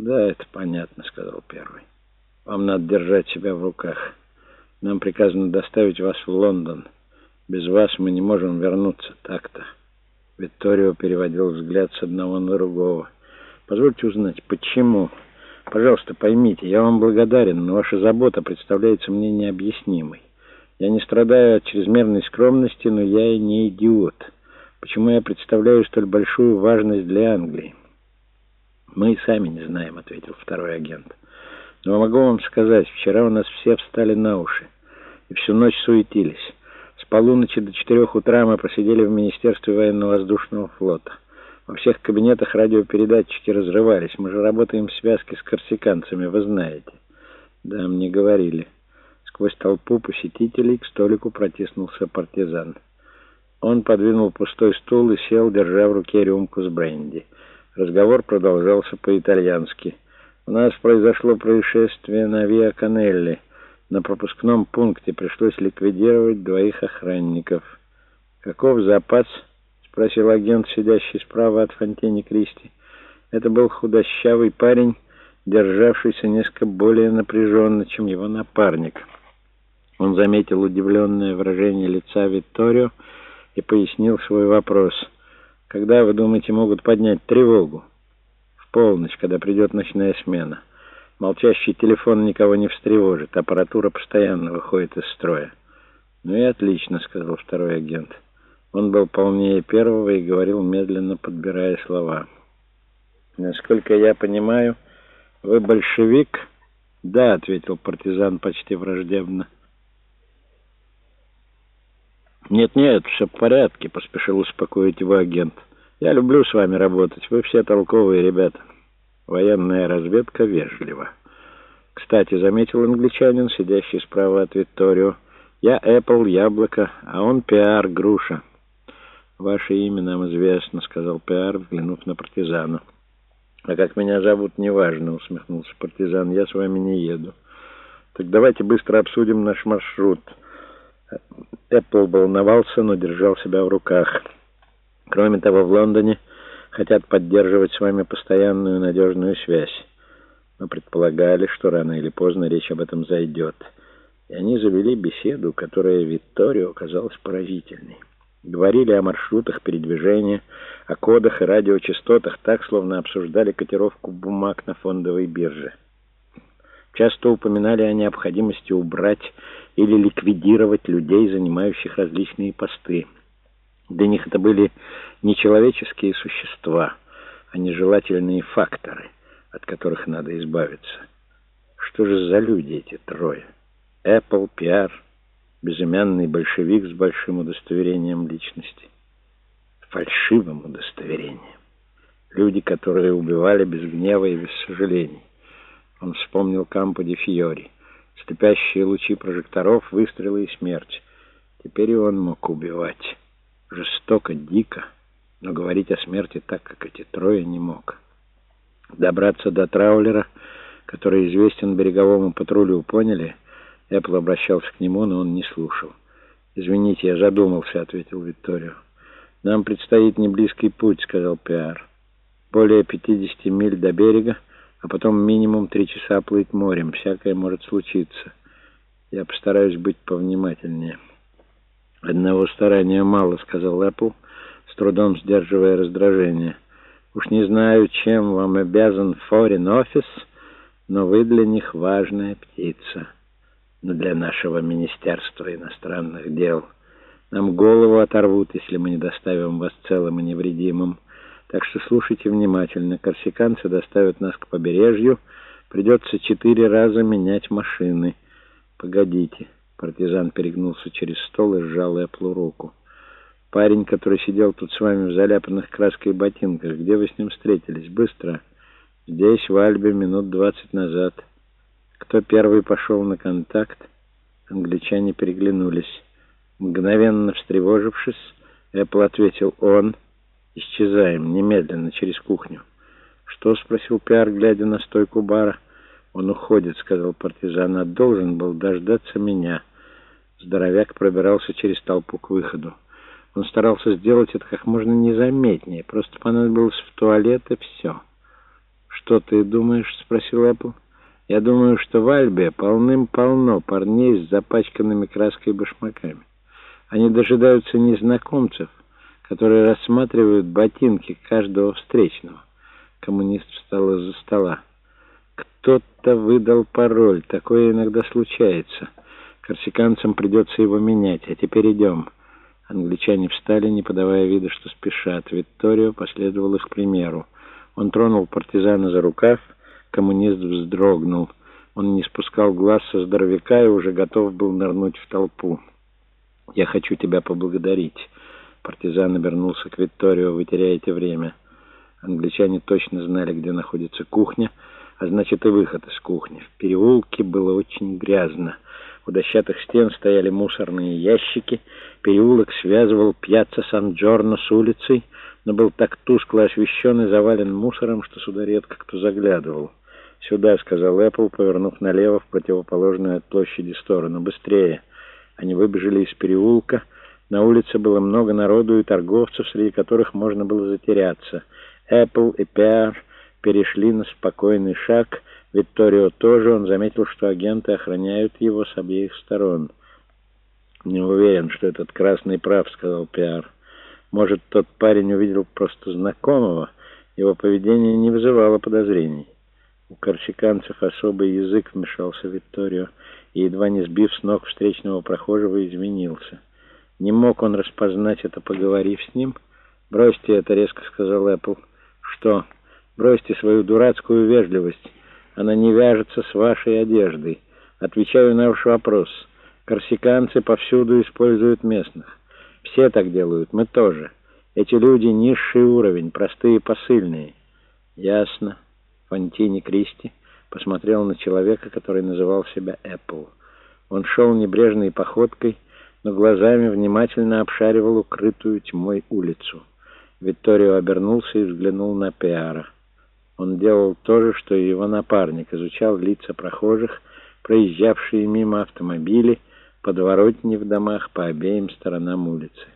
«Да, это понятно», — сказал первый. «Вам надо держать себя в руках. Нам приказано доставить вас в Лондон. Без вас мы не можем вернуться так-то». Викторио переводил взгляд с одного на другого. «Позвольте узнать, почему? Пожалуйста, поймите, я вам благодарен, но ваша забота представляется мне необъяснимой. Я не страдаю от чрезмерной скромности, но я и не идиот. Почему я представляю столь большую важность для Англии?» «Мы и сами не знаем», — ответил второй агент. «Но могу вам сказать, вчера у нас все встали на уши и всю ночь суетились. С полуночи до четырех утра мы просидели в Министерстве военно-воздушного флота. Во всех кабинетах радиопередатчики разрывались. Мы же работаем в связке с корсиканцами, вы знаете». «Да, мне говорили». Сквозь толпу посетителей к столику протиснулся партизан. Он подвинул пустой стул и сел, держа в руке рюмку с бренди. Разговор продолжался по-итальянски. «У нас произошло происшествие на Виа Канелли. На пропускном пункте пришлось ликвидировать двоих охранников». «Каков запас?» — спросил агент, сидящий справа от Фонтени Кристи. Это был худощавый парень, державшийся несколько более напряженно, чем его напарник. Он заметил удивленное выражение лица Витторио и пояснил свой вопрос — когда, вы думаете, могут поднять тревогу? В полночь, когда придет ночная смена. Молчащий телефон никого не встревожит. Аппаратура постоянно выходит из строя. «Ну и отлично», — сказал второй агент. Он был полнее первого и говорил, медленно подбирая слова. «Насколько я понимаю, вы большевик?» «Да», — ответил партизан почти враждебно. «Нет-нет, все в порядке», — поспешил успокоить его агент. «Я люблю с вами работать. Вы все толковые ребята». Военная разведка вежлива. «Кстати», — заметил англичанин, сидящий справа от Викторио, «я Apple, яблоко, а он Пиар, груша». «Ваше имя нам известно», — сказал Пиар, взглянув на партизана. «А как меня зовут, неважно», — усмехнулся партизан. «Я с вами не еду». «Так давайте быстро обсудим наш маршрут». Эппл волновался, но держал себя в руках. Кроме того, в Лондоне хотят поддерживать с вами постоянную надежную связь. Мы предполагали, что рано или поздно речь об этом зайдет. И они завели беседу, которая Витторио оказалась поразительной. Говорили о маршрутах передвижения, о кодах и радиочастотах, так, словно обсуждали котировку бумаг на фондовой бирже. Часто упоминали о необходимости убрать или ликвидировать людей, занимающих различные посты. Для них это были не человеческие существа, а нежелательные факторы, от которых надо избавиться. Что же за люди эти трое? Apple, PR, безымянный большевик с большим удостоверением личности. Фальшивым удостоверением. Люди, которые убивали без гнева и без сожалений. Он вспомнил Кампо де Фьори. Слепящие лучи прожекторов, выстрелы и смерть. Теперь и он мог убивать. Жестоко, дико, но говорить о смерти так, как эти трое, не мог. Добраться до траулера, который известен береговому патрулю, поняли? Эппл обращался к нему, но он не слушал. «Извините, я задумался», — ответил Викторио. «Нам предстоит неблизкий путь», — сказал Пиар. «Более 50 миль до берега, а потом минимум три часа плыть морем. Всякое может случиться. Я постараюсь быть повнимательнее». «Одного старания мало», — сказал Эппл, с трудом сдерживая раздражение. «Уж не знаю, чем вам обязан Foreign Office, но вы для них важная птица. Но для нашего Министерства иностранных дел нам голову оторвут, если мы не доставим вас целым и невредимым». Так что слушайте внимательно. Корсиканцы доставят нас к побережью. Придется четыре раза менять машины. Погодите. Партизан перегнулся через стол и сжал Эплу руку. Парень, который сидел тут с вами в заляпанных краской ботинках, где вы с ним встретились? Быстро. Здесь, в Альбе, минут двадцать назад. Кто первый пошел на контакт? Англичане переглянулись. Мгновенно встревожившись, Эппл ответил «Он». Исчезаем немедленно через кухню. Что? спросил Пиар, глядя на стойку бара. Он уходит, сказал партизан, а должен был дождаться меня. Здоровяк пробирался через толпу к выходу. Он старался сделать это как можно незаметнее, просто понадобилось в туалет и все. «Что ты думаешь?» — спросил Эппл. «Я думаю, что в Альбе полным-полно парней с запачканными краской башмаками. Они дожидаются незнакомцев, которые рассматривают ботинки каждого встречного». Коммунист встал из-за стола. «Кто-то выдал пароль. Такое иногда случается. Корсиканцам придется его менять. А теперь идем». Англичане встали, не подавая вида, что спешат. Витторио последовал их примеру. Он тронул партизана за рукав, коммунист вздрогнул. Он не спускал глаз со здоровяка и уже готов был нырнуть в толпу. «Я хочу тебя поблагодарить». Партизан обернулся к Витторио. «Вы теряете время». Англичане точно знали, где находится кухня, а значит и выход из кухни. В переулке было очень грязно. У дощатых стен стояли мусорные ящики. Переулок связывал пьяцца Сан-Джорно с улицей, но был так тускло освещен и завален мусором, что сюда редко кто заглядывал. «Сюда», — сказал Эппл, повернув налево в противоположную от площади сторону. «Быстрее!» Они выбежали из переулка. На улице было много народу и торговцев, среди которых можно было затеряться. Эппл и Пиар перешли на спокойный шаг. Витторио тоже. Он заметил, что агенты охраняют его с обеих сторон. «Не уверен, что этот красный прав», — сказал Пиар. «Может, тот парень увидел просто знакомого? Его поведение не вызывало подозрений». У корсиканцев особый язык вмешался Витторио и, едва не сбив с ног встречного прохожего, изменился. Не мог он распознать это, поговорив с ним? «Бросьте это», — резко сказал Эппл. «Что? Бросьте свою дурацкую вежливость. Она не вяжется с вашей одеждой. Отвечаю на ваш вопрос. Корсиканцы повсюду используют местных. Все так делают, мы тоже. Эти люди низший уровень, простые посыльные». «Ясно». Фонтини Кристи посмотрел на человека, который называл себя Эппл. Он шел небрежной походкой, но глазами внимательно обшаривал укрытую тьмой улицу. Витторио обернулся и взглянул на Пиара. Он делал то же, что и его напарник, изучал лица прохожих, проезжавшие мимо автомобилей, подворотни в домах по обеим сторонам улицы.